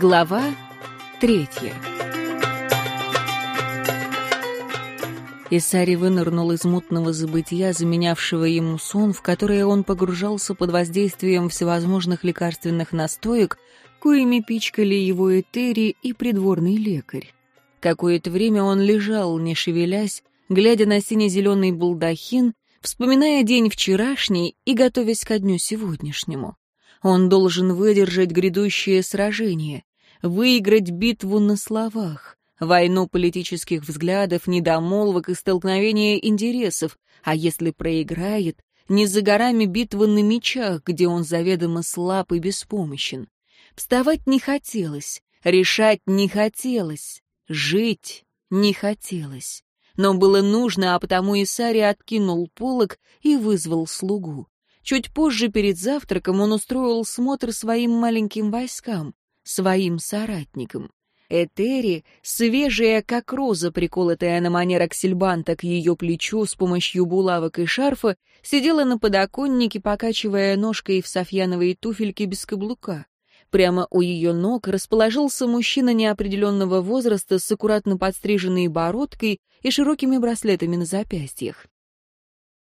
Глава третья Исари вынырнул из мутного забытия, заменявшего ему сон, в которое он погружался под воздействием всевозможных лекарственных настоек, коими пичкали его этери и придворный лекарь. Какое-то время он лежал, не шевелясь, глядя на сине-зеленый балдахин, вспоминая день вчерашний и готовясь ко дню сегодняшнему. Он должен выдержать грядущее сражение, выиграть битву на словах, войну политических взглядов, недомолвок и столкновения интересов, а если проиграет, не за горами битвы на мечах, где он заведомо слаб и беспомощен. Вставать не хотелось, решать не хотелось, жить не хотелось. Но было нужно, а потому Исари откинул полог и вызвал слугу. Чуть позже, перед завтраком, он устроил смотр своим маленьким войскам, своим соратникам. Этери, свежая, как роза, приколотая на манер аксельбанта к ее плечу с помощью булавок и шарфа, сидела на подоконнике, покачивая ножкой в софьяновые туфельки без каблука. Прямо у ее ног расположился мужчина неопределенного возраста с аккуратно подстриженной бородкой и широкими браслетами на запястьях.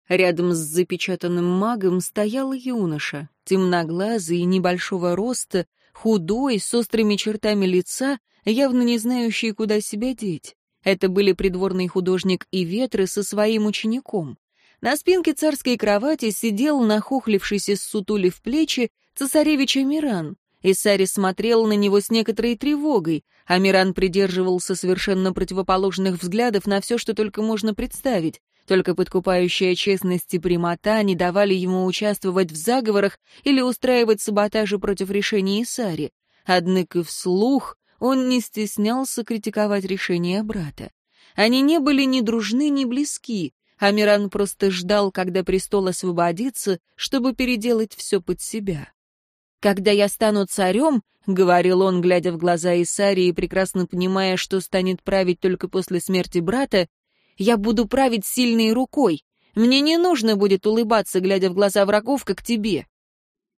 Рядом с запечатанным магом стоял юноша, темноглазый, небольшого роста, худой, с острыми чертами лица, явно не знающий, куда себя деть. Это были придворный художник и ветры со своим учеником. На спинке царской кровати сидел, нахохлившийся с сутули в плечи, цесаревич Амиран. Исари смотрел на него с некоторой тревогой. Амиран придерживался совершенно противоположных взглядов на все, что только можно представить. Только подкупающая честность и прямота не давали ему участвовать в заговорах или устраивать саботажи против решений Исари. Однако вслух он не стеснялся критиковать решения брата. Они не были ни дружны, ни близки. Амиран просто ждал, когда престол освободится, чтобы переделать все под себя. «Когда я стану царем», — говорил он, глядя в глаза Исарии, прекрасно понимая, что станет править только после смерти брата, я буду править сильной рукой. Мне не нужно будет улыбаться, глядя в глаза врагов, как тебе».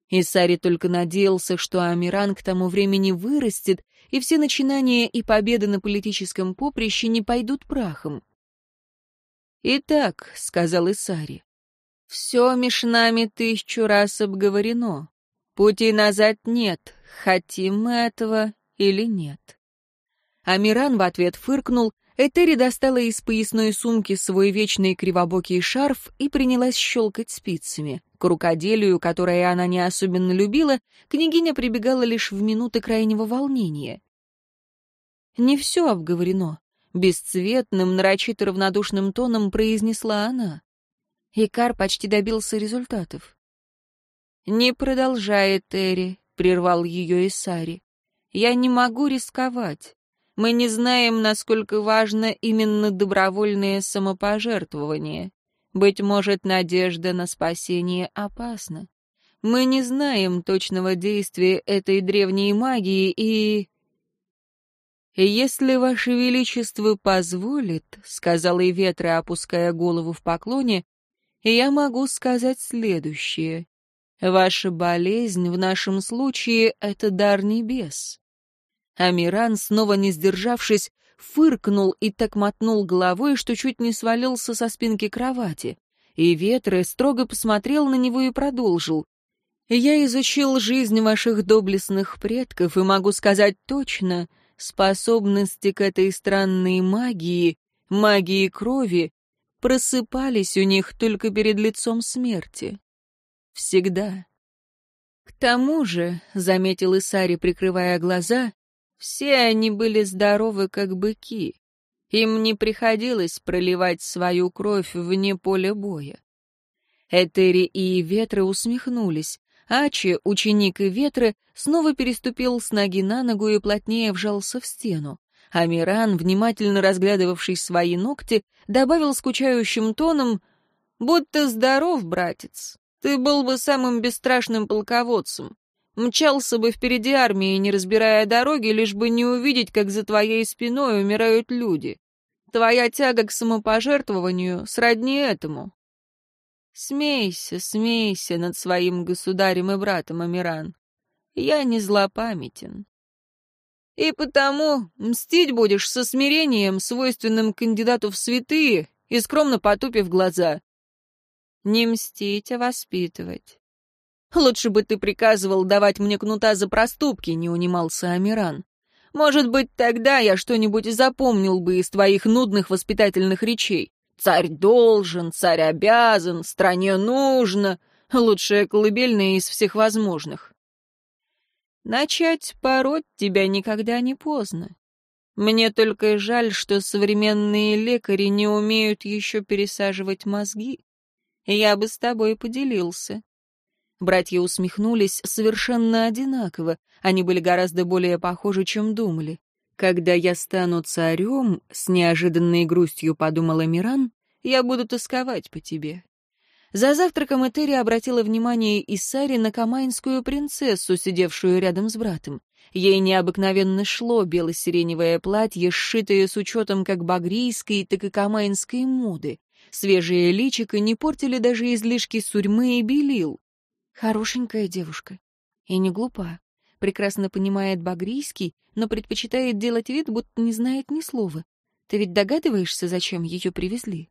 Исари только надеялся, что Амиран к тому времени вырастет, и все начинания и победы на политическом поприще не пойдут прахом. «Итак», — сказал Исари, — «все меж нами тысячу раз обговорено. Пути назад нет, хотим мы этого или нет». Амиран в ответ фыркнул Этери достала из поясной сумки свой вечный кривобокий шарф и принялась щелкать спицами. К рукоделию, которое она не особенно любила, княгиня прибегала лишь в минуты крайнего волнения. «Не все обговорено», — бесцветным, нарочито равнодушным тоном произнесла она. Икар почти добился результатов. «Не продолжай, Этери», — прервал ее Исари. «Я не могу рисковать. Мы не знаем, насколько важно именно добровольное самопожертвование. Быть может, надежда на спасение опасна. Мы не знаем точного действия этой древней магии и... «Если Ваше Величество позволит», — сказала и ветра, опуская голову в поклоне, — «я могу сказать следующее. Ваша болезнь в нашем случае — это дар небес. Амиран, снова не сдержавшись, фыркнул и так мотнул головой, что чуть не свалился со спинки кровати. И Ветры строго посмотрел на него и продолжил. «Я изучил жизнь ваших доблестных предков и могу сказать точно, способности к этой странной магии, магии крови, просыпались у них только перед лицом смерти. Всегда. К тому же, — заметил Исари, прикрывая глаза, все они были здоровы, как быки. Им не приходилось проливать свою кровь вне поля боя. Этери и Ветры усмехнулись. Ачи, ученик и Ветры, снова переступил с ноги на ногу и плотнее вжался в стену. Амиран, внимательно разглядывавший свои ногти, добавил скучающим тоном, «Будь здоров, братец, ты был бы самым бесстрашным полководцем. Мчался бы впереди армии, не разбирая дороги, лишь бы не увидеть, как за твоей спиной умирают люди. Твоя тяга к самопожертвованию сродни этому. Смейся, смейся над своим государем и братом, Амиран. Я не злопамятен. И потому мстить будешь со смирением, свойственным кандидату в святые, и скромно потупив глаза. Не мстить, а воспитывать. Лучше бы ты приказывал давать мне кнута за проступки, не унимался Амиран. Может быть, тогда я что-нибудь запомнил бы из твоих нудных воспитательных речей. Царь должен, царь обязан, стране нужно. Лучшая колыбельная из всех возможных. Начать пороть тебя никогда не поздно. Мне только жаль, что современные лекари не умеют еще пересаживать мозги. Я бы с тобой поделился. Братья усмехнулись совершенно одинаково. Они были гораздо более похожи, чем думали. «Когда я стану царем», — с неожиданной грустью подумала Миран, — «я буду тосковать по тебе». За завтраком Этери обратила внимание Исари на камайнскую принцессу, сидевшую рядом с братом. Ей необыкновенно шло бело-сиреневое платье, сшитое с учетом как багрийской, так и камайнской моды. Свежие личико не портили даже излишки сурьмы и белил. Хорошенькая девушка. И не глупа. Прекрасно понимает багрийский, но предпочитает делать вид, будто не знает ни слова. Ты ведь догадываешься, зачем ее привезли?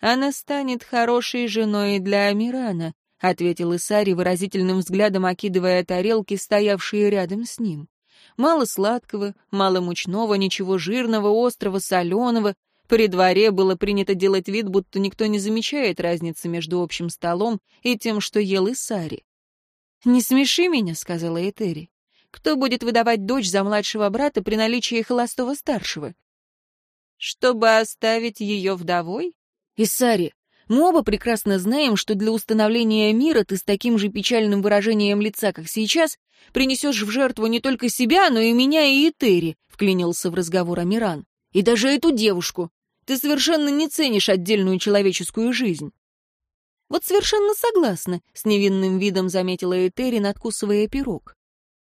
Она станет хорошей женой для Амирана, ответил Исари выразительным взглядом, окидывая тарелки, стоявшие рядом с ним. Мало сладкого, мало мучного, ничего жирного, острого, соленого, при дворе было принято делать вид, будто никто не замечает разницы между общим столом и тем, что ел Исари. «Не смеши меня», — сказала Этери. «Кто будет выдавать дочь за младшего брата при наличии холостого старшего?» «Чтобы оставить ее вдовой?» «Исари, мы оба прекрасно знаем, что для установления мира ты с таким же печальным выражением лица, как сейчас, принесешь в жертву не только себя, но и меня и Этери», — вклинился в разговор Амиран. «И даже эту девушку. Ты совершенно не ценишь отдельную человеческую жизнь». «Вот совершенно согласна», — с невинным видом заметила Этери, надкусывая пирог.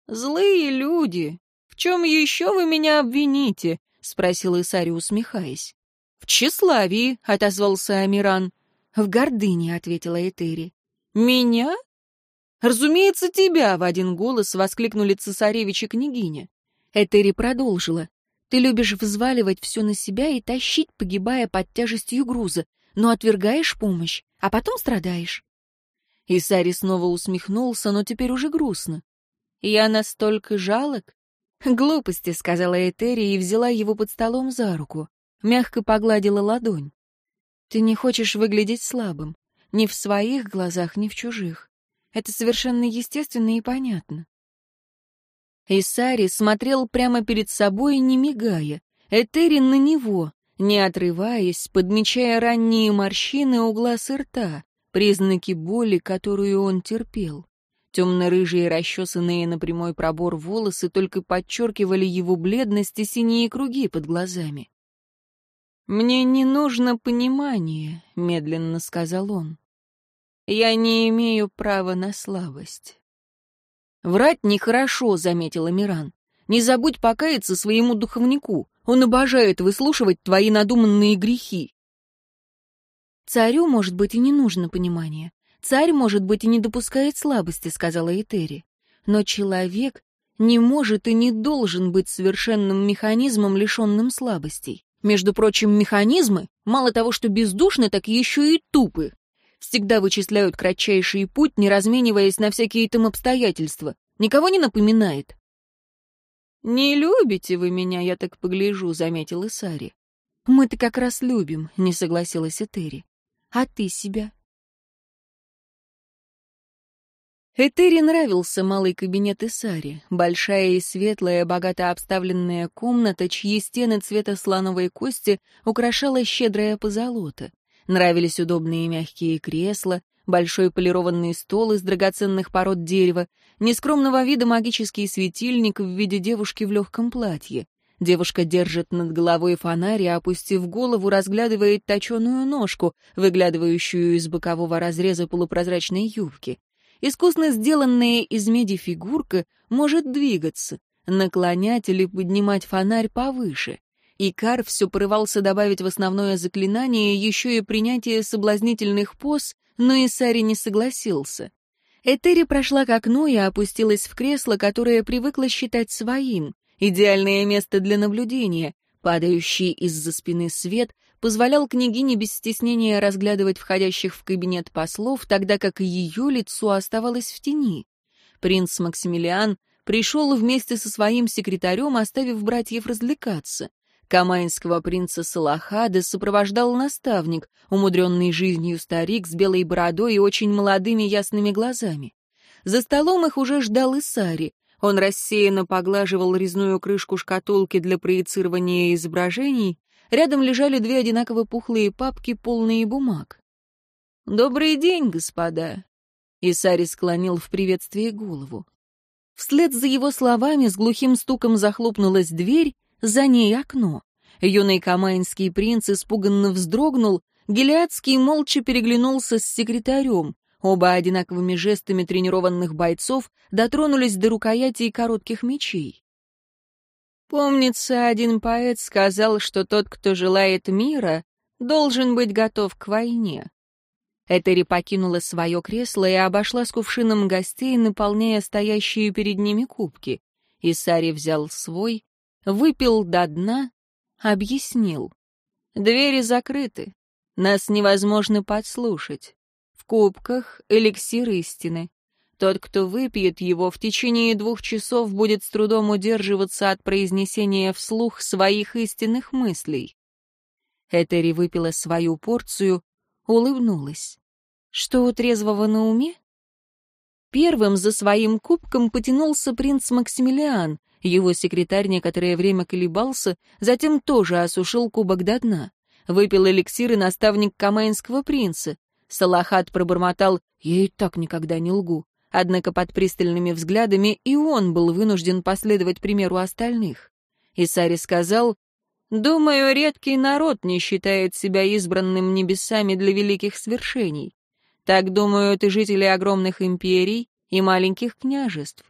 «Злые люди! В чем еще вы меня обвините?» — спросил Исари, усмехаясь. «В тщеславии», — отозвался Амиран. «В гордыне», — ответила Этери. «Меня?» «Разумеется, тебя!» — в один голос воскликнули цесаревич и княгиня. Этери продолжила. Ты любишь взваливать все на себя и тащить, погибая под тяжестью груза, но отвергаешь помощь, а потом страдаешь. Исари снова усмехнулся, но теперь уже грустно. «Я настолько жалок?» «Глупости», — сказала Этери и взяла его под столом за руку. Мягко погладила ладонь. «Ты не хочешь выглядеть слабым. Ни в своих глазах, ни в чужих. Это совершенно естественно и понятно. Исари смотрел прямо перед собой, не мигая. Этерин на него, не отрываясь, подмечая ранние морщины у глаз и рта, признаки боли, которую он терпел. Темно-рыжие, расчесанные на прямой пробор волосы только подчеркивали его бледность и синие круги под глазами. «Мне не нужно понимание», — медленно сказал он. «Я не имею права на слабость». «Врать нехорошо», — заметила Миран. «Не забудь покаяться своему духовнику. Он обожает выслушивать твои надуманные грехи». «Царю, может быть, и не нужно понимания. Царь, может быть, и не допускает слабости», — сказала Этери. «Но человек не может и не должен быть совершенным механизмом, лишенным слабостей. Между прочим, механизмы, мало того, что бездушны, так еще и тупы всегда вычисляют кратчайший путь, не размениваясь на всякие там обстоятельства. Никого не напоминает. «Не любите вы меня, я так погляжу», — заметил Исари. «Мы-то как раз любим», — не согласилась Этери. «А ты себя?» Этери нравился малый кабинет Исари, большая и светлая, богато обставленная комната, чьи стены цвета слоновой кости украшала щедрая позолота. Нравились удобные мягкие кресла, большой полированный стол из драгоценных пород дерева, нескромного вида магический светильник в виде девушки в легком платье. Девушка держит над головой фонарь и, опустив голову, разглядывает точеную ножку, выглядывающую из бокового разреза полупрозрачной юбки. Искусно сделанная из меди фигурка может двигаться, наклонять или поднимать фонарь повыше. Икар все порывался добавить в основное заклинание еще и принятие соблазнительных поз, но Исари не согласился. Этери прошла к окну и опустилась в кресло, которое привыкла считать своим. Идеальное место для наблюдения. Падающий из-за спины свет позволял княгине без стеснения разглядывать входящих в кабинет послов, тогда как ее лицо оставалось в тени. Принц Максимилиан пришел вместе со своим секретарем, оставив братьев развлекаться. Камайнского принца Салахада сопровождал наставник, умудренный жизнью старик с белой бородой и очень молодыми ясными глазами. За столом их уже ждал Исари. Он рассеянно поглаживал резную крышку шкатулки для проецирования изображений. Рядом лежали две одинаково пухлые папки, полные бумаг. «Добрый день, господа!» Исари склонил в приветствии голову. Вслед за его словами с глухим стуком захлопнулась дверь, за ней окно. Юный камайнский принц испуганно вздрогнул, Гелиадский молча переглянулся с секретарем. Оба одинаковыми жестами тренированных бойцов дотронулись до рукоятей коротких мечей. Помнится, один поэт сказал, что тот, кто желает мира, должен быть готов к войне. Этери покинула свое кресло и обошла с кувшином гостей, наполняя стоящие перед ними кубки. Исари взял свой, выпил до дна, объяснил. Двери закрыты, нас невозможно подслушать кубках эликсир истины. Тот, кто выпьет его, в течение двух часов будет с трудом удерживаться от произнесения вслух своих истинных мыслей. Этери выпила свою порцию, улыбнулась. Что у трезвого на уме? Первым за своим кубком потянулся принц Максимилиан. Его секретарь некоторое время колебался, затем тоже осушил кубок до дна. Выпил эликсир и наставник камайнского принца. Салахат пробормотал «Я и так никогда не лгу». Однако под пристальными взглядами и он был вынужден последовать примеру остальных. Исари сказал «Думаю, редкий народ не считает себя избранным небесами для великих свершений. Так думают и жители огромных империй и маленьких княжеств.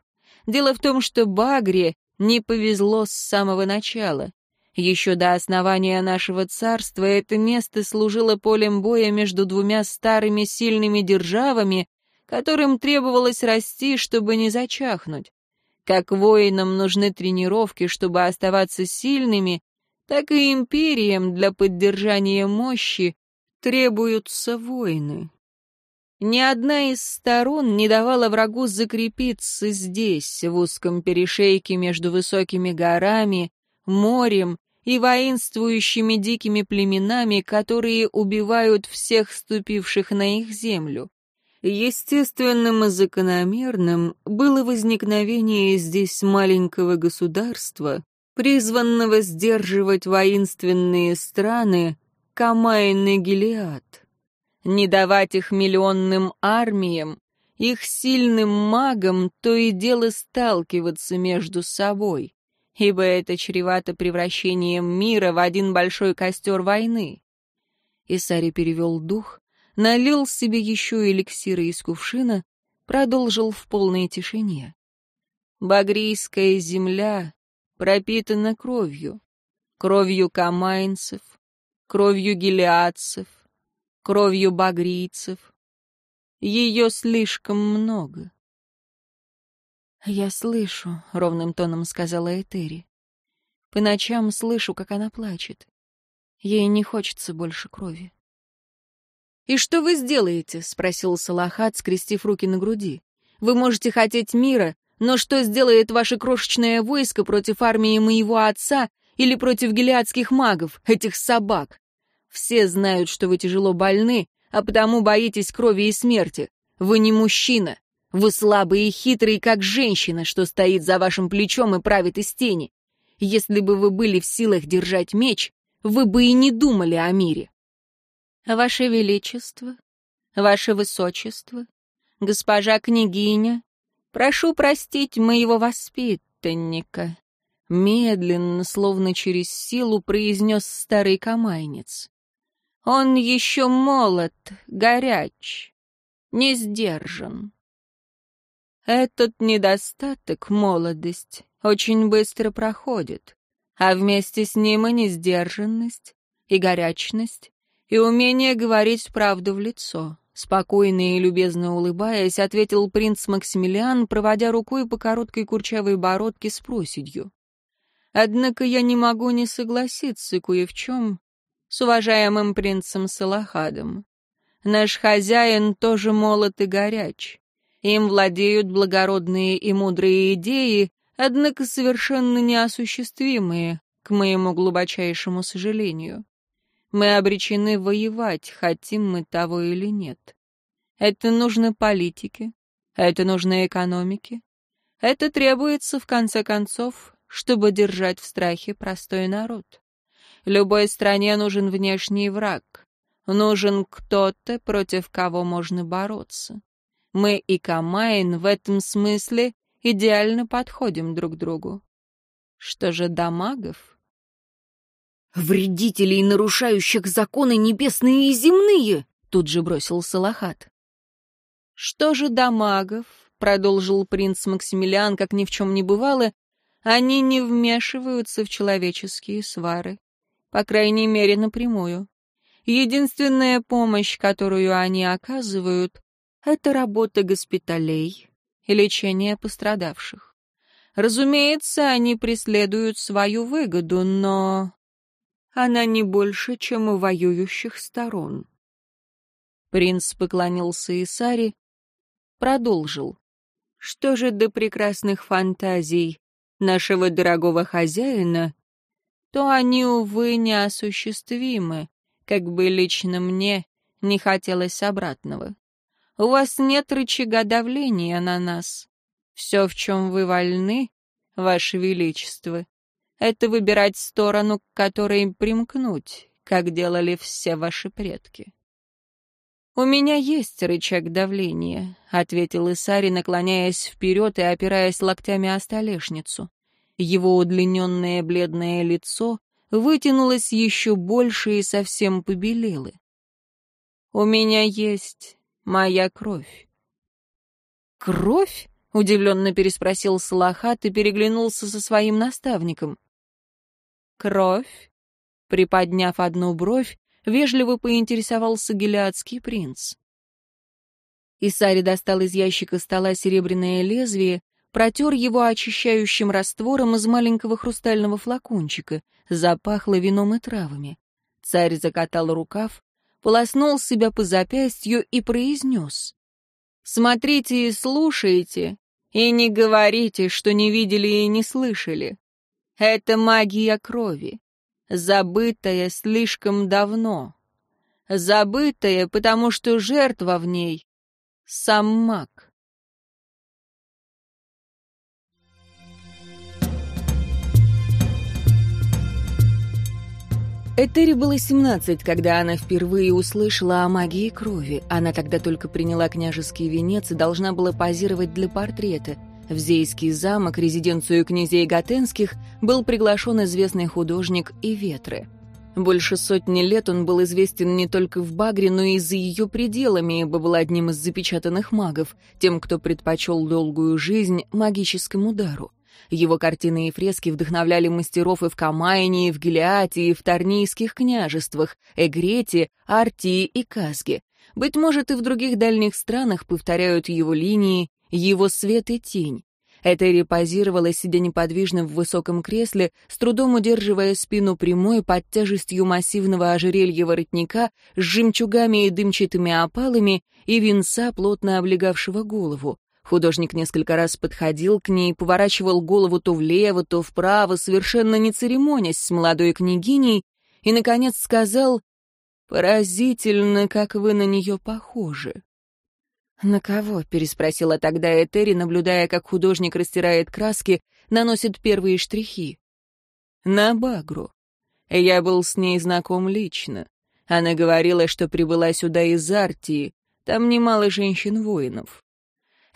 Дело в том, что Багре не повезло с самого начала. Еще до основания нашего царства это место служило полем боя между двумя старыми сильными державами, которым требовалось расти, чтобы не зачахнуть. Как воинам нужны тренировки, чтобы оставаться сильными, так и империям для поддержания мощи требуются войны. Ни одна из сторон не давала врагу закрепиться здесь, в узком перешейке между высокими горами, морем и воинствующими дикими племенами, которые убивают всех ступивших на их землю. Естественным и закономерным было возникновение здесь маленького государства, призванного сдерживать воинственные страны Камайн и Гелиад, не давать их миллионным армиям, их сильным магам то и дело сталкиваться между собой ибо это чревато превращением мира в один большой костер войны. Исари перевел дух, налил себе еще эликсира из кувшина, продолжил в полной тишине. Багрийская земля пропитана кровью, кровью камайнцев, кровью гелиадцев, кровью багрийцев. Ее слишком много. «Я слышу», — ровным тоном сказала Этери. «По ночам слышу, как она плачет. Ей не хочется больше крови». «И что вы сделаете?» — спросил Салахат, скрестив руки на груди. «Вы можете хотеть мира, но что сделает ваше крошечное войско против армии моего отца или против гелиадских магов, этих собак? Все знают, что вы тяжело больны, а потому боитесь крови и смерти. Вы не мужчина, вы слабый и хитрый, как женщина, что стоит за вашим плечом и правит из тени. Если бы вы были в силах держать меч, вы бы и не думали о мире. Ваше Величество, Ваше Высочество, госпожа княгиня, прошу простить моего воспитанника. Медленно, словно через силу, произнес старый камайнец. Он еще молод, горяч, не сдержан. Этот недостаток, молодость, очень быстро проходит, а вместе с ним и несдержанность, и горячность, и умение говорить правду в лицо. Спокойно и любезно улыбаясь, ответил принц Максимилиан, проводя рукой по короткой курчавой бородке с проседью. Однако я не могу не согласиться кое в чем с уважаемым принцем Салахадом. Наш хозяин тоже молод и горяч. Им владеют благородные и мудрые идеи, однако совершенно неосуществимые, к моему глубочайшему сожалению. Мы обречены воевать, хотим мы того или нет. Это нужно политике, это нужно экономике. Это требуется, в конце концов, чтобы держать в страхе простой народ. Любой стране нужен внешний враг. Нужен кто-то, против кого можно бороться. Мы и Камайн в этом смысле идеально подходим друг другу. Что же до магов? «Вредителей, нарушающих законы небесные и земные!» — тут же бросил Салахат. «Что же до магов?» — продолжил принц Максимилиан, как ни в чем не бывало. «Они не вмешиваются в человеческие свары. По крайней мере, напрямую. Единственная помощь, которую они оказывают, — это работа госпиталей и лечение пострадавших. Разумеется, они преследуют свою выгоду, но она не больше, чем у воюющих сторон. Принц поклонился Исаре, продолжил. Что же до прекрасных фантазий нашего дорогого хозяина, то они, увы, неосуществимы, как бы лично мне не хотелось обратного. У вас нет рычага давления на нас. Все, в чем вы вольны, ваше величество, это выбирать сторону, к которой примкнуть, как делали все ваши предки. «У меня есть рычаг давления», — ответил Исари, наклоняясь вперед и опираясь локтями о столешницу. Его удлиненное бледное лицо вытянулось еще больше и совсем побелело. «У меня есть моя кровь». «Кровь?» — удивленно переспросил Салахат и переглянулся со своим наставником. «Кровь?» Приподняв одну бровь, вежливо поинтересовался гелиадский принц. Исари достал из ящика стола серебряное лезвие, протер его очищающим раствором из маленького хрустального флакончика, запахло вином и травами. Царь закатал рукав, полоснул себя по запястью и произнес. «Смотрите и слушайте, и не говорите, что не видели и не слышали. Это магия крови забытая слишком давно. Забытая, потому что жертва в ней — сам маг. Этери было 17, когда она впервые услышала о магии крови. Она тогда только приняла княжеский венец и должна была позировать для портрета — в Зейский замок, резиденцию князей Готенских, был приглашен известный художник Иветры. Больше сотни лет он был известен не только в Багре, но и за ее пределами, ибо был одним из запечатанных магов, тем, кто предпочел долгую жизнь магическому дару. Его картины и фрески вдохновляли мастеров и в Камайне, и в Гелиате, и в Торнийских княжествах, Эгрете, Артии и Казге. Быть может, и в других дальних странах повторяют его линии его свет и тень. Этери позировала, сидя неподвижно в высоком кресле, с трудом удерживая спину прямой под тяжестью массивного ожерелья воротника с жемчугами и дымчатыми опалами и венца, плотно облегавшего голову. Художник несколько раз подходил к ней, поворачивал голову то влево, то вправо, совершенно не церемонясь с молодой княгиней, и, наконец, сказал «Поразительно, как вы на нее похожи». «На кого?» — переспросила тогда Этери, наблюдая, как художник растирает краски, наносит первые штрихи. «На Багру. Я был с ней знаком лично. Она говорила, что прибыла сюда из Артии. Там немало женщин-воинов».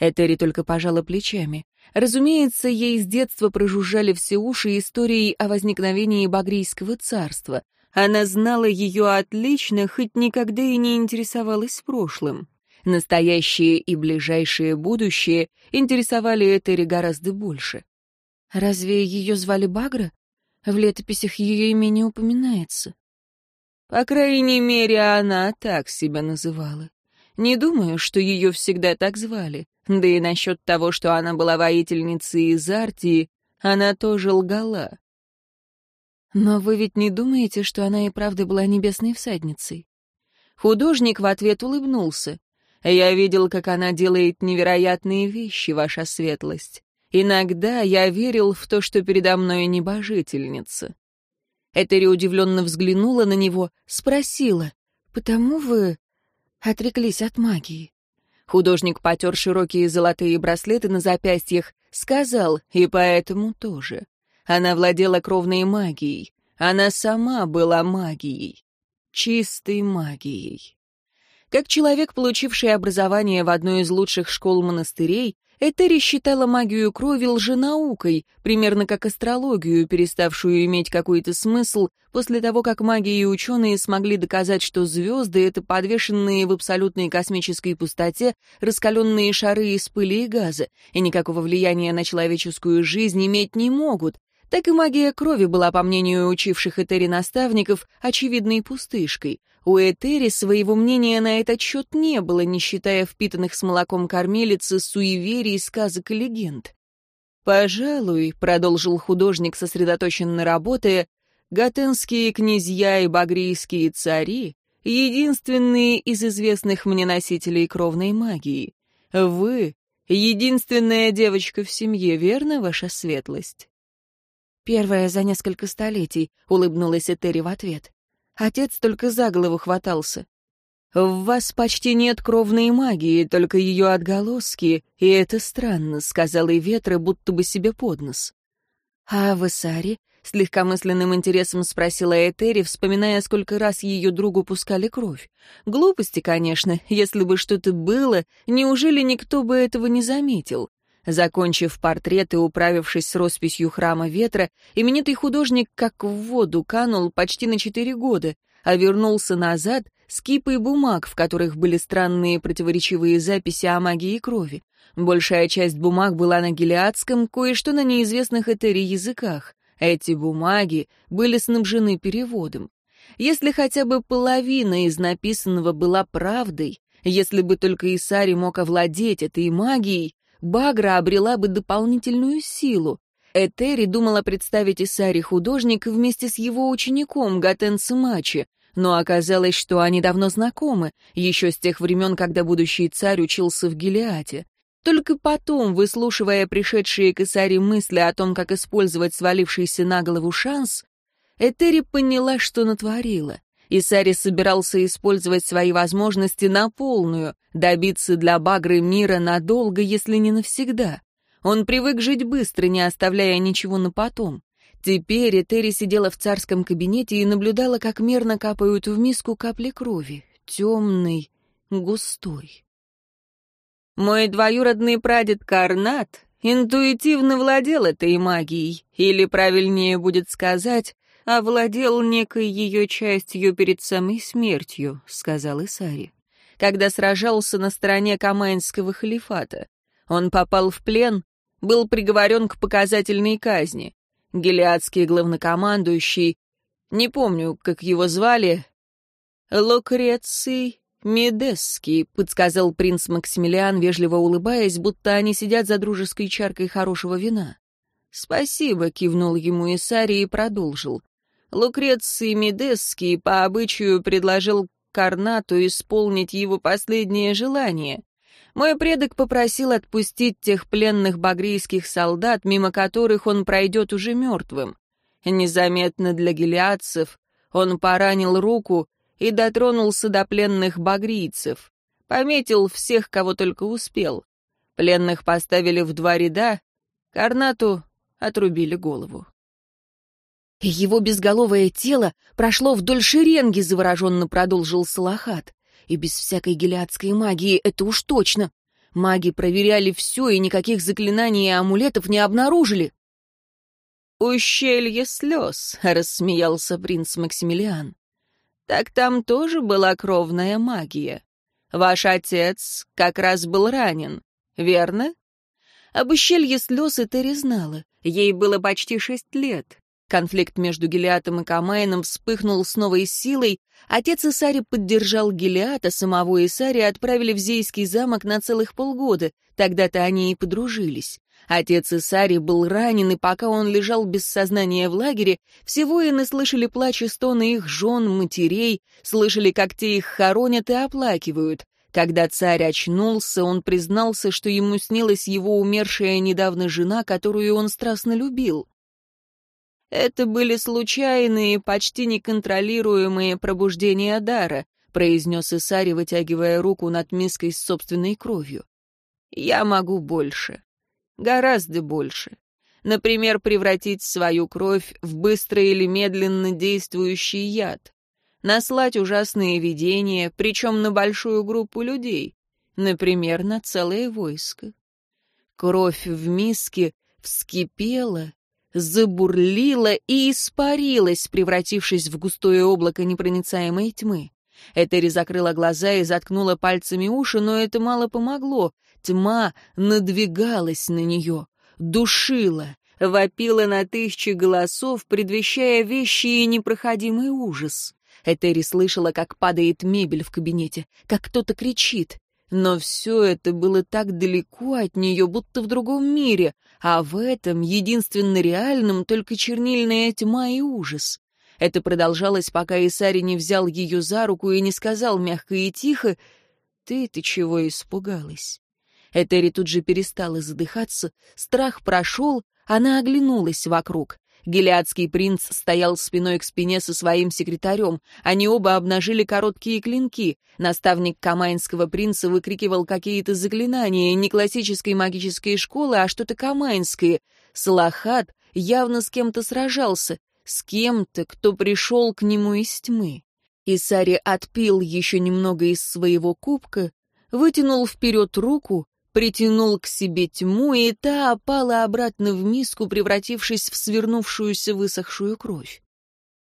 Этери только пожала плечами. Разумеется, ей с детства прожужжали все уши историей о возникновении Багрийского царства. Она знала ее отлично, хоть никогда и не интересовалась прошлым. Настоящее и ближайшее будущее интересовали Этери гораздо больше. Разве ее звали Багра? В летописях ее имя не упоминается. По крайней мере, она так себя называла. Не думаю, что ее всегда так звали. Да и насчет того, что она была воительницей из Артии, она тоже лгала. Но вы ведь не думаете, что она и правда была небесной всадницей? Художник в ответ улыбнулся. «Я видел, как она делает невероятные вещи, ваша светлость. Иногда я верил в то, что передо мной небожительница». Этери удивленно взглянула на него, спросила, «Потому вы отреклись от магии?» Художник потер широкие золотые браслеты на запястьях, сказал, и поэтому тоже. Она владела кровной магией. Она сама была магией. Чистой магией. Как человек, получивший образование в одной из лучших школ монастырей, Этери считала магию крови лженаукой, примерно как астрологию, переставшую иметь какой-то смысл после того, как маги и ученые смогли доказать, что звезды — это подвешенные в абсолютной космической пустоте раскаленные шары из пыли и газа, и никакого влияния на человеческую жизнь иметь не могут, так и магия крови была, по мнению учивших Этери наставников, очевидной пустышкой. У Этери своего мнения на этот счет не было, не считая впитанных с молоком кормилицы, суеверий, сказок и легенд. «Пожалуй», — продолжил художник, сосредоточенно работая, «гатенские князья и багрийские цари — единственные из известных мне носителей кровной магии. Вы — единственная девочка в семье, верно, ваша светлость?» «Первая за несколько столетий», — улыбнулась Этери в ответ. Отец только за голову хватался. «В вас почти нет кровной магии, только ее отголоски, и это странно», — сказал и ветры, будто бы себе под нос. «А в Исаре?» — с легкомысленным интересом спросила Этери, вспоминая, сколько раз ее другу пускали кровь. «Глупости, конечно. Если бы что-то было, неужели никто бы этого не заметил? Закончив портрет и управившись с росписью храма ветра, именитый художник как в воду канул почти на четыре года, а вернулся назад с кипой бумаг, в которых были странные противоречивые записи о магии крови. Большая часть бумаг была на гелиадском, кое-что на неизвестных этери языках. Эти бумаги были снабжены переводом. Если хотя бы половина из написанного была правдой, если бы только Исари мог овладеть этой магией, Багра обрела бы дополнительную силу. Этери думала представить Исари художник вместе с его учеником Гатен Сымачи, но оказалось, что они давно знакомы, еще с тех времен, когда будущий царь учился в Гелиате. Только потом, выслушивая пришедшие к Исаре мысли о том, как использовать свалившийся на голову шанс, Этери поняла, что натворила. Исари собирался использовать свои возможности на полную, добиться для Багры мира надолго, если не навсегда. Он привык жить быстро, не оставляя ничего на потом. Теперь Этери сидела в царском кабинете и наблюдала, как мерно капают в миску капли крови, темный, густой. Мой двоюродный прадед Карнат интуитивно владел этой магией, или, правильнее будет сказать, овладел некой ее частью перед самой смертью», — сказал Исари. «Когда сражался на стороне Камайнского халифата. Он попал в плен, был приговорен к показательной казни. Гелиадский главнокомандующий, не помню, как его звали, Лукреций Медесский, подсказал принц Максимилиан, вежливо улыбаясь, будто они сидят за дружеской чаркой хорошего вина. «Спасибо», — кивнул ему Исари и продолжил. Лукреций Медесский по обычаю предложил Карнату исполнить его последнее желание. Мой предок попросил отпустить тех пленных багрийских солдат, мимо которых он пройдет уже мертвым. Незаметно для гелиадцев он поранил руку и дотронулся до пленных багрийцев. Пометил всех, кого только успел. Пленных поставили в два ряда, Карнату отрубили голову его безголовое тело прошло вдоль шеренги, завороженно продолжил Салахат. И без всякой гелиадской магии, это уж точно. Маги проверяли все и никаких заклинаний и амулетов не обнаружили. «Ущелье слез», — рассмеялся принц Максимилиан. «Так там тоже была кровная магия. Ваш отец как раз был ранен, верно?» Об ущелье слез Этери знала. Ей было почти шесть лет. Конфликт между Гелиатом и Камайном вспыхнул с новой силой. Отец Исари поддержал Гелиата, самого Исари отправили в Зейский замок на целых полгода. Тогда-то они и подружились. Отец Исари был ранен, и пока он лежал без сознания в лагере, все воины слышали плач и стоны их жен, матерей, слышали, как те их хоронят и оплакивают. Когда царь очнулся, он признался, что ему снилась его умершая недавно жена, которую он страстно любил. «Это были случайные, почти неконтролируемые пробуждения дара», произнес Исари, вытягивая руку над миской с собственной кровью. «Я могу больше. Гораздо больше. Например, превратить свою кровь в быстро или медленно действующий яд. Наслать ужасные видения, причем на большую группу людей. Например, на целое войско. Кровь в миске вскипела забурлила и испарилась, превратившись в густое облако непроницаемой тьмы. Этери закрыла глаза и заткнула пальцами уши, но это мало помогло. Тьма надвигалась на нее, душила, вопила на тысячи голосов, предвещая вещи и непроходимый ужас. Этери слышала, как падает мебель в кабинете, как кто-то кричит. Но все это было так далеко от нее, будто в другом мире, а в этом, единственно реальном, только чернильная тьма и ужас. Это продолжалось, пока Исари не взял ее за руку и не сказал мягко и тихо, «Ты-ты чего испугалась?» Этери тут же перестала задыхаться, страх прошел, она оглянулась вокруг. Гелиадский принц стоял спиной к спине со своим секретарем. Они оба обнажили короткие клинки. Наставник камайнского принца выкрикивал какие-то заклинания, не классической магической школы, а что-то камайнское. Салахат явно с кем-то сражался, с кем-то, кто пришел к нему из тьмы. Исари отпил еще немного из своего кубка, вытянул вперед руку, притянул к себе тьму, и та опала обратно в миску, превратившись в свернувшуюся высохшую кровь.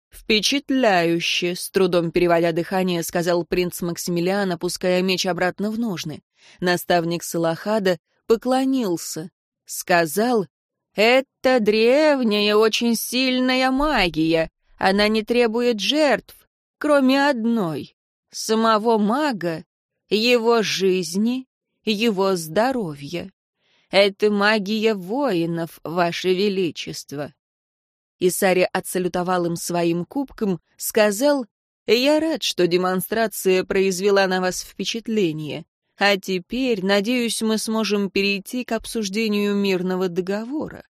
«Впечатляюще!» — с трудом переводя дыхание, сказал принц Максимилиан, опуская меч обратно в ножны. Наставник Салахада поклонился, сказал, «Это древняя, очень сильная магия. Она не требует жертв, кроме одной — самого мага, его жизни его здоровье. Это магия воинов, Ваше Величество. Исари отсалютовал им своим кубком, сказал, «Я рад, что демонстрация произвела на вас впечатление. А теперь, надеюсь, мы сможем перейти к обсуждению мирного договора».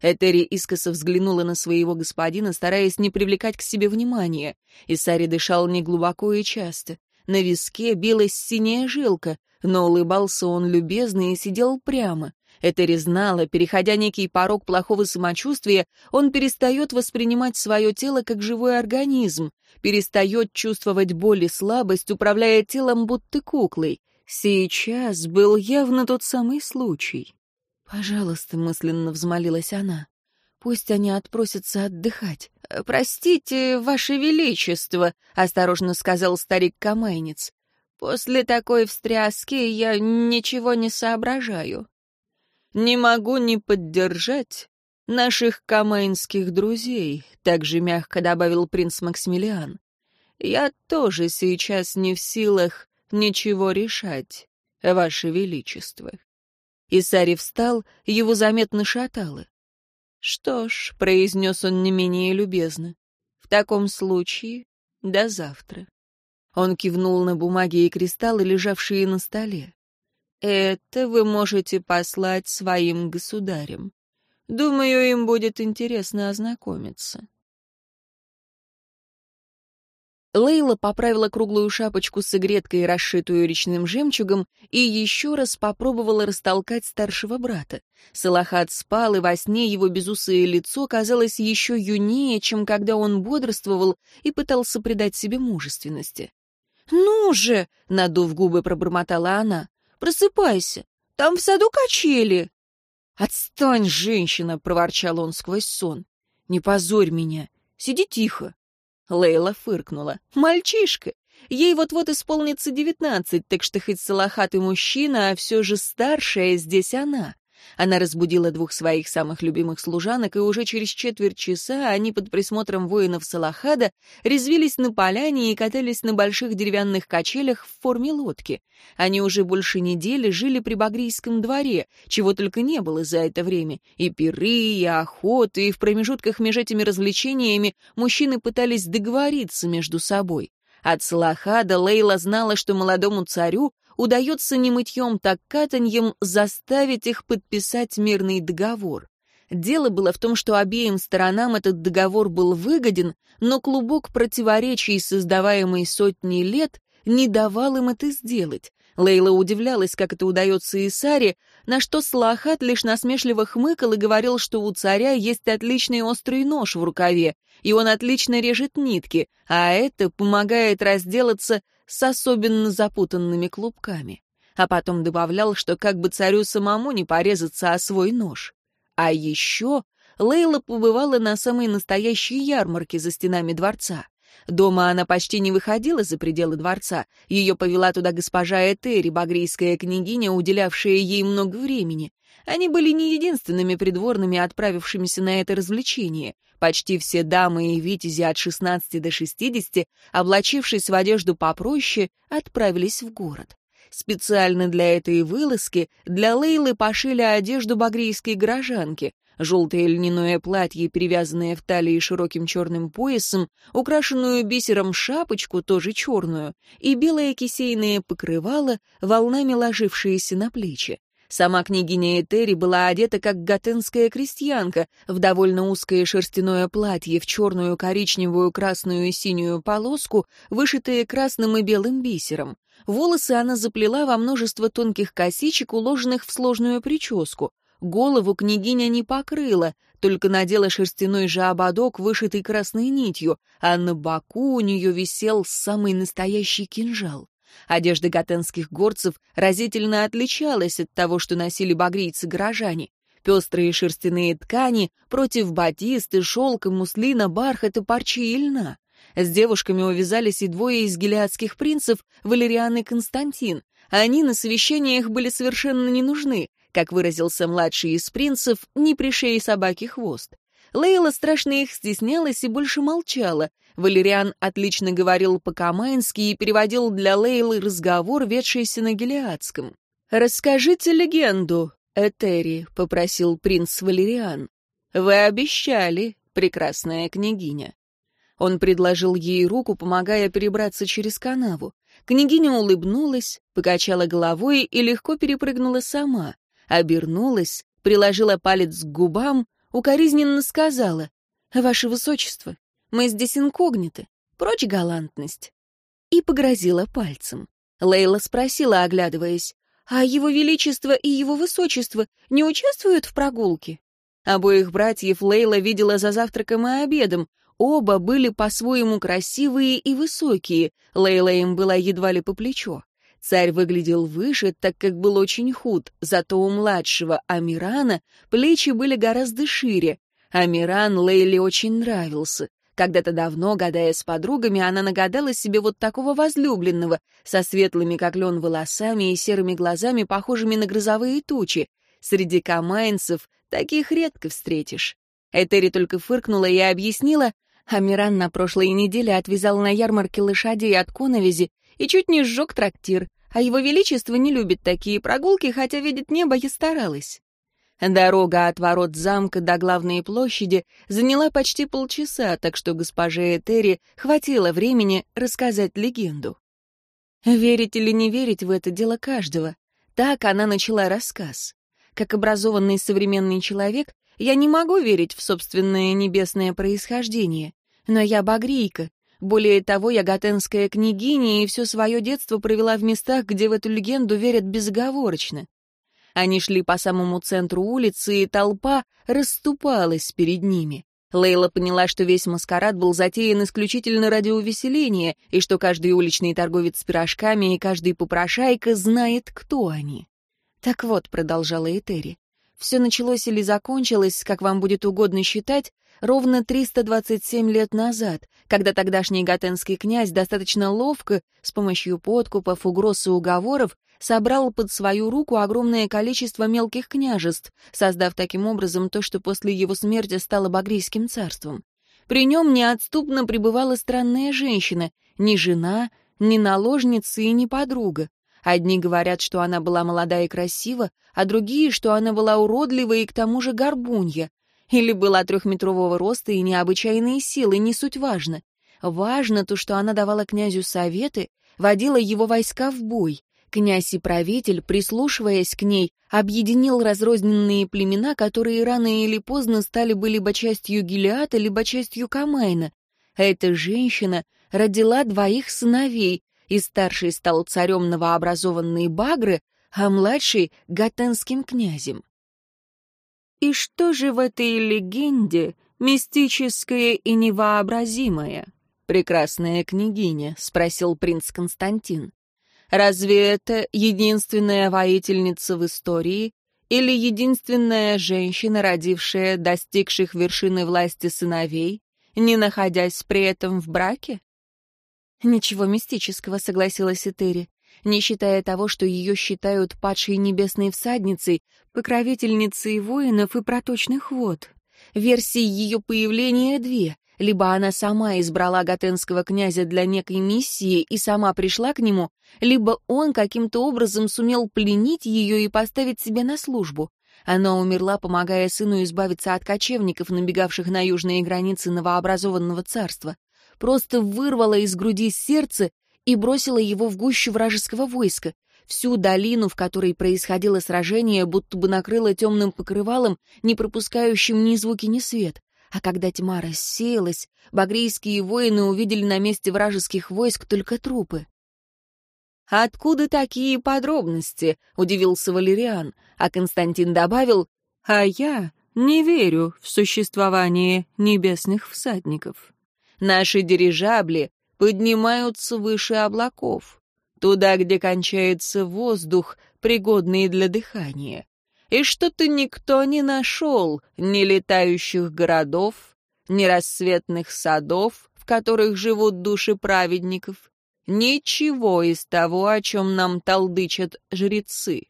Этери искоса взглянула на своего господина, стараясь не привлекать к себе внимания. Исари дышал неглубоко и часто. На виске билась синяя жилка, но улыбался он любезно и сидел прямо. Этери знала, переходя некий порог плохого самочувствия, он перестает воспринимать свое тело как живой организм, перестает чувствовать боль и слабость, управляя телом будто куклой. Сейчас был явно тот самый случай. «Пожалуйста», — мысленно взмолилась она, — «пусть они отпросятся отдыхать». «Простите, Ваше Величество», — осторожно сказал старик-камайнец. После такой встряски я ничего не соображаю. Не могу не поддержать наших камайнских друзей, также мягко добавил принц Максимилиан. Я тоже сейчас не в силах ничего решать, ваше величество. Исари встал, его заметно шатало. «Что ж», — произнес он не менее любезно, — «в таком случае до завтра». Он кивнул на бумаги и кристаллы, лежавшие на столе. «Это вы можете послать своим государям. Думаю, им будет интересно ознакомиться». Лейла поправила круглую шапочку с игреткой, расшитую речным жемчугом, и еще раз попробовала растолкать старшего брата. Салахат спал, и во сне его безусое лицо казалось еще юнее, чем когда он бодрствовал и пытался придать себе мужественности. «Ну же!» — надув губы, пробормотала она. «Просыпайся! Там в саду качели!» «Отстань, женщина!» — проворчал он сквозь сон. «Не позорь меня! Сиди тихо!» Лейла фыркнула. «Мальчишка! Ей вот-вот исполнится девятнадцать, так что хоть Салахат и мужчина, а все же старшая здесь она. Она разбудила двух своих самых любимых служанок, и уже через четверть часа они под присмотром воинов Салахада резвились на поляне и катались на больших деревянных качелях в форме лодки. Они уже больше недели жили при Багрийском дворе, чего только не было за это время. И пиры, и охоты, и в промежутках между этими развлечениями мужчины пытались договориться между собой. От Салахада Лейла знала, что молодому царю удается не мытьем, так катаньем заставить их подписать мирный договор. Дело было в том, что обеим сторонам этот договор был выгоден, но клубок противоречий, создаваемый сотни лет, не давал им это сделать. Лейла удивлялась, как это удается Исаре, на что Слахат лишь насмешливо хмыкал и говорил, что у царя есть отличный острый нож в рукаве, и он отлично режет нитки, а это помогает разделаться с особенно запутанными клубками. А потом добавлял, что как бы царю самому не порезаться о свой нож. А еще Лейла побывала на самой настоящей ярмарке за стенами дворца. Дома она почти не выходила за пределы дворца. Ее повела туда госпожа Этери, багрийская княгиня, уделявшая ей много времени. Они были не единственными придворными, отправившимися на это развлечение. Почти все дамы и витязи от 16 до 60, облачившись в одежду попроще, отправились в город. Специально для этой вылазки для Лейлы пошили одежду багрийской горожанки, Желтое льняное платье, перевязанное в талии широким черным поясом, украшенную бисером шапочку, тоже черную, и белое кисейное покрывало, волнами ложившиеся на плечи. Сама княгиня Этери была одета как готенская крестьянка в довольно узкое шерстяное платье в черную, коричневую, красную и синюю полоску, вышитые красным и белым бисером. Волосы она заплела во множество тонких косичек, уложенных в сложную прическу. Голову княгиня не покрыла, только надела шерстяной же ободок, вышитый красной нитью, а на боку у нее висел самый настоящий кинжал. Одежда готенских горцев разительно отличалась от того, что носили багрийцы-горожане. Пестрые шерстяные ткани против батисты, шелка, муслина, бархата, парчи и льна. С девушками увязались и двое из гелиадских принцев, Валериан и Константин. Они на совещаниях были совершенно не нужны. Как выразился младший из принцев, не при шее собаки хвост. Лейла страшно их стеснялась и больше молчала. Валериан отлично говорил по-камайнски и переводил для Лейлы разговор, ведшийся на Гелиадском. «Расскажите легенду, Этери», — попросил принц Валериан. «Вы обещали, прекрасная княгиня». Он предложил ей руку, помогая перебраться через канаву. Княгиня улыбнулась, покачала головой и легко перепрыгнула сама обернулась, приложила палец к губам, укоризненно сказала, «Ваше Высочество, мы здесь инкогниты, прочь галантность». И погрозила пальцем. Лейла спросила, оглядываясь, «А Его Величество и Его Высочество не участвуют в прогулке?» Обоих братьев Лейла видела за завтраком и обедом. Оба были по-своему красивые и высокие. Лейла им была едва ли по плечо. Царь выглядел выше, так как был очень худ, зато у младшего Амирана плечи были гораздо шире. Амиран Лейле очень нравился. Когда-то давно, гадая с подругами, она нагадала себе вот такого возлюбленного, со светлыми, как лен, волосами и серыми глазами, похожими на грозовые тучи. Среди камайнцев таких редко встретишь. Этери только фыркнула и объяснила, Амиран на прошлой неделе отвязал на ярмарке лошадей от коновизи и чуть не сжег трактир а его величество не любит такие прогулки, хотя видит небо и старалась. Дорога от ворот замка до главной площади заняла почти полчаса, так что госпоже Этери хватило времени рассказать легенду. Верить или не верить в это дело каждого. Так она начала рассказ. Как образованный современный человек, я не могу верить в собственное небесное происхождение, но я багрийка, более того, я готенская княгиня и все свое детство провела в местах, где в эту легенду верят безоговорочно. Они шли по самому центру улицы, и толпа расступалась перед ними. Лейла поняла, что весь маскарад был затеян исключительно ради увеселения, и что каждый уличный торговец с пирожками и каждый попрошайка знает, кто они. «Так вот», — продолжала Этери, — Все началось или закончилось, как вам будет угодно считать, ровно 327 лет назад, когда тогдашний гатенский князь достаточно ловко, с помощью подкупов, угроз и уговоров, собрал под свою руку огромное количество мелких княжеств, создав таким образом то, что после его смерти стало Багрийским царством. При нем неотступно пребывала странная женщина, ни жена, ни наложница и ни подруга. Одни говорят, что она была молода и красива, а другие, что она была уродлива и к тому же горбунья. Или была трехметрового роста и необычайные силы, не суть важно. Важно то, что она давала князю советы, водила его войска в бой. Князь и правитель, прислушиваясь к ней, объединил разрозненные племена, которые рано или поздно стали бы либо частью Гелиата, либо частью Камайна. Эта женщина родила двоих сыновей, и старший стал царем новообразованной Багры, а младший — гатенским князем. И что же в этой легенде мистическое и невообразимое? «Прекрасная княгиня», — спросил принц Константин. «Разве это единственная воительница в истории или единственная женщина, родившая достигших вершины власти сыновей, не находясь при этом в браке?» «Ничего мистического», — согласилась Этери, не считая того, что ее считают падшей небесной всадницей, покровительницей воинов и проточных вод. Версии ее появления две. Либо она сама избрала готенского князя для некой миссии и сама пришла к нему, либо он каким-то образом сумел пленить ее и поставить себе на службу. Она умерла, помогая сыну избавиться от кочевников, набегавших на южные границы новообразованного царства просто вырвала из груди сердце и бросила его в гущу вражеского войска. Всю долину, в которой происходило сражение, будто бы накрыла темным покрывалом, не пропускающим ни звуки, ни свет. А когда тьма рассеялась, багрийские воины увидели на месте вражеских войск только трупы. «Откуда такие подробности?» — удивился Валериан, а Константин добавил, «А я не верю в существование небесных всадников». Наши дирижабли поднимаются выше облаков, туда, где кончается воздух, пригодный для дыхания. И что-то никто не нашел ни летающих городов, ни рассветных садов, в которых живут души праведников, ничего из того, о чем нам толдычат жрецы.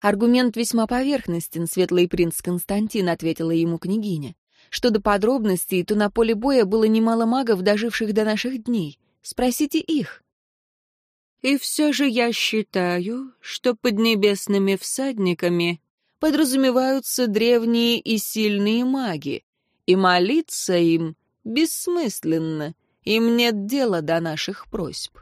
«Аргумент весьма поверхностен, светлый принц Константин», — ответила ему княгиня. Что до подробностей, то на поле боя было немало магов, доживших до наших дней. Спросите их. И все же я считаю, что под небесными всадниками подразумеваются древние и сильные маги, и молиться им бессмысленно, им нет дела до наших просьб.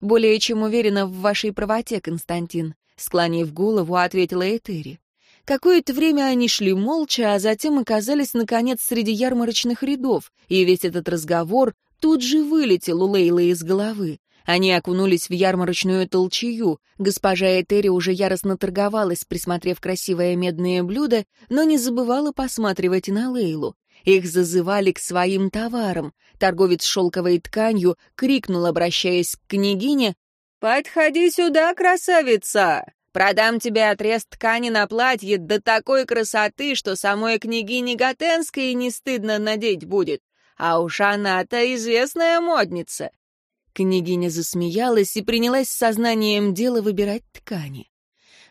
«Более чем уверена в вашей правоте, Константин», — склонив голову, ответила Этери. Какое-то время они шли молча, а затем оказались, наконец, среди ярмарочных рядов, и весь этот разговор тут же вылетел у Лейлы из головы. Они окунулись в ярмарочную толчью. Госпожа Этери уже яростно торговалась, присмотрев красивое медное блюдо, но не забывала посматривать на Лейлу. Их зазывали к своим товарам. Торговец шелковой тканью крикнул, обращаясь к княгине, «Подходи сюда, красавица! Продам тебе отрез ткани на платье до такой красоты, что самой княгине Готенской не стыдно надеть будет. А уж она-то известная модница». Княгиня засмеялась и принялась с сознанием дела выбирать ткани.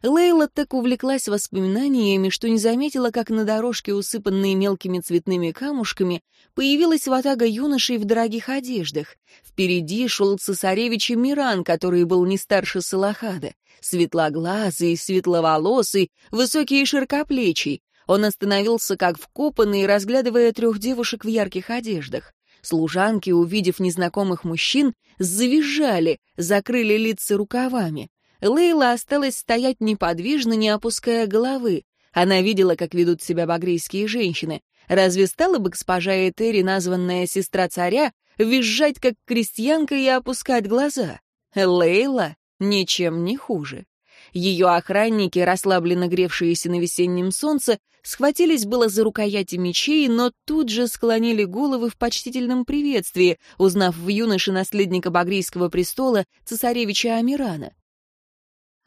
Лейла так увлеклась воспоминаниями, что не заметила, как на дорожке, усыпанной мелкими цветными камушками, появилась ватага юношей в дорогих одеждах. Впереди шел цесаревич Миран, который был не старше Салахада. Светлоглазый, светловолосый, высокий и широкоплечий. Он остановился как вкопанный, разглядывая трех девушек в ярких одеждах. Служанки, увидев незнакомых мужчин, завизжали, закрыли лица рукавами. Лейла осталась стоять неподвижно, не опуская головы. Она видела, как ведут себя багрийские женщины. Разве стала бы госпожа Этери, названная сестра царя, визжать, как крестьянка, и опускать глаза? Лейла ничем не хуже. Ее охранники, расслабленно гревшиеся на весеннем солнце, схватились было за рукояти мечей, но тут же склонили головы в почтительном приветствии, узнав в юноше наследника Багрийского престола, цесаревича Амирана.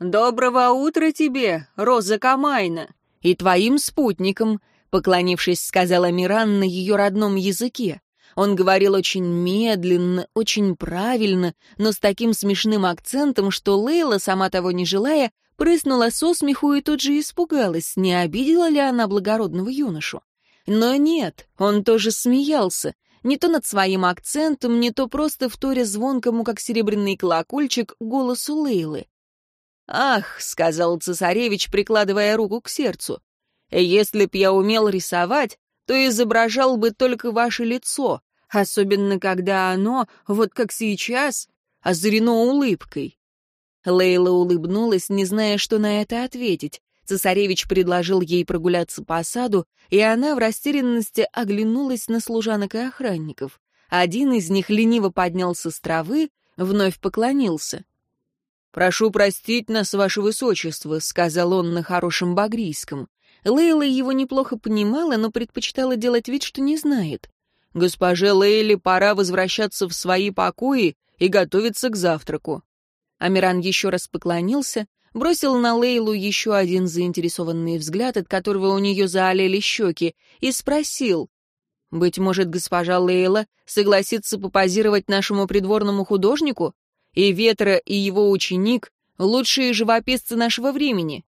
«Доброго утра тебе, Роза Камайна, и твоим спутникам», поклонившись, сказала Миран на ее родном языке. Он говорил очень медленно, очень правильно, но с таким смешным акцентом, что Лейла, сама того не желая, прыснула со смеху и тут же испугалась, не обидела ли она благородного юношу. Но нет, он тоже смеялся, не то над своим акцентом, не то просто в торе звонкому, как серебряный колокольчик, голосу Лейлы. «Ах», — сказал цесаревич, прикладывая руку к сердцу, — «если б я умел рисовать, то изображал бы только ваше лицо, особенно когда оно, вот как сейчас, озарено улыбкой». Лейла улыбнулась, не зная, что на это ответить. Цесаревич предложил ей прогуляться по саду, и она в растерянности оглянулась на служанок и охранников. Один из них лениво поднялся с травы, вновь поклонился. «Прошу простить нас, ваше высочество», — сказал он на хорошем багрийском. Лейла его неплохо понимала, но предпочитала делать вид, что не знает. «Госпоже Лейле пора возвращаться в свои покои и готовиться к завтраку». Амиран еще раз поклонился, бросил на Лейлу еще один заинтересованный взгляд, от которого у нее заолели щеки, и спросил, «Быть может, госпожа Лейла согласится попозировать нашему придворному художнику? И Ветра, и его ученик — лучшие живописцы нашего времени».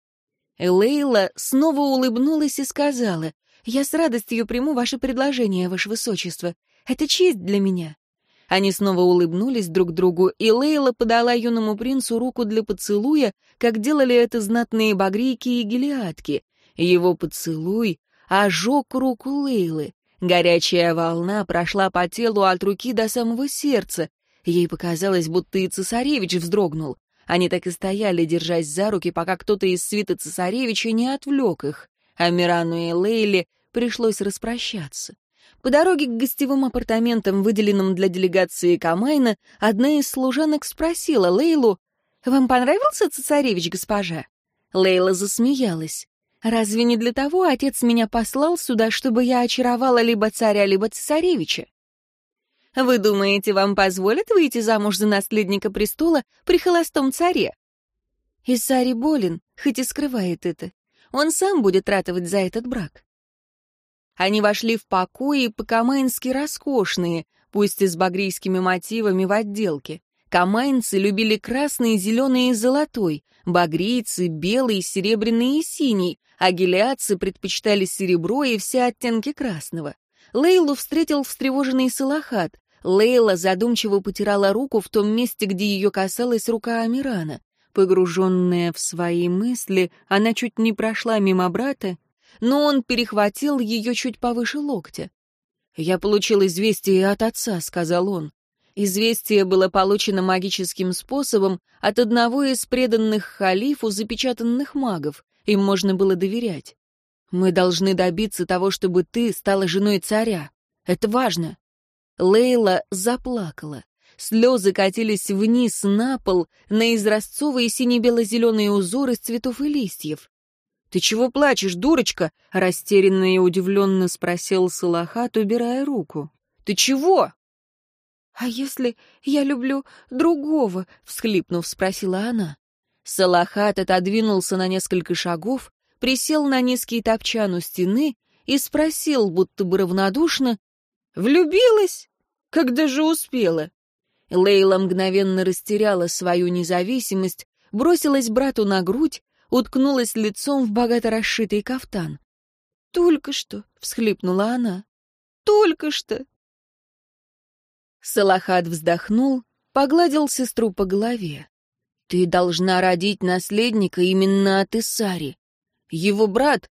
Лейла снова улыбнулась и сказала, «Я с радостью приму ваше предложение, ваше высочество. Это честь для меня». Они снова улыбнулись друг другу, и Лейла подала юному принцу руку для поцелуя, как делали это знатные багрийки и гелиадки. Его поцелуй ожег руку Лейлы. Горячая волна прошла по телу от руки до самого сердца. Ей показалось, будто и цесаревич вздрогнул. Они так и стояли, держась за руки, пока кто-то из свиты цесаревича не отвлек их. А Мирану и Лейле пришлось распрощаться. По дороге к гостевым апартаментам, выделенным для делегации Камайна, одна из служанок спросила Лейлу, «Вам понравился цесаревич, госпожа?» Лейла засмеялась. «Разве не для того отец меня послал сюда, чтобы я очаровала либо царя, либо цесаревича?» «Вы думаете, вам позволят выйти замуж за наследника престола при холостом царе?» Исари болен, хоть и скрывает это. Он сам будет ратовать за этот брак. Они вошли в покои по-камайнски роскошные, пусть и с багрийскими мотивами в отделке. Камайнцы любили красный, зеленый и золотой, багрийцы — белый, серебряный и синий, а гелиадцы предпочитали серебро и все оттенки красного. Лейлу встретил встревоженный Салахат. Лейла задумчиво потирала руку в том месте, где ее касалась рука Амирана. Погруженная в свои мысли, она чуть не прошла мимо брата но он перехватил ее чуть повыше локтя. «Я получил известие от отца», — сказал он. Известие было получено магическим способом от одного из преданных халифу запечатанных магов. Им можно было доверять. «Мы должны добиться того, чтобы ты стала женой царя. Это важно». Лейла заплакала. Слезы катились вниз на пол, на изразцовые сине-бело-зеленые узоры из цветов и листьев. «Ты чего плачешь, дурочка?» — растерянно и удивленно спросил Салахат, убирая руку. «Ты чего?» «А если я люблю другого?» — всхлипнув, спросила она. Салахат отодвинулся на несколько шагов, присел на низкий топчан у стены и спросил, будто бы равнодушно, «Влюбилась? Когда же успела?» Лейла мгновенно растеряла свою независимость, бросилась брату на грудь, уткнулась лицом в богато расшитый кафтан. «Только что!» — всхлипнула она. «Только что!» Салахат вздохнул, погладил сестру по голове. «Ты должна родить наследника именно от Исари. Его брат...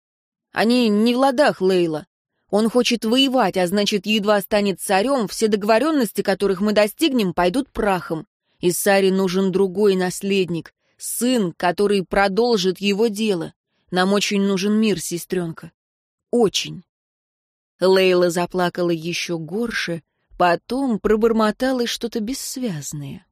Они не в ладах, Лейла. Он хочет воевать, а значит, едва станет царем, все договоренности, которых мы достигнем, пойдут прахом. Исари нужен другой наследник, сын, который продолжит его дело. Нам очень нужен мир, сестренка. Очень. Лейла заплакала еще горше, потом пробормотала что-то бессвязное.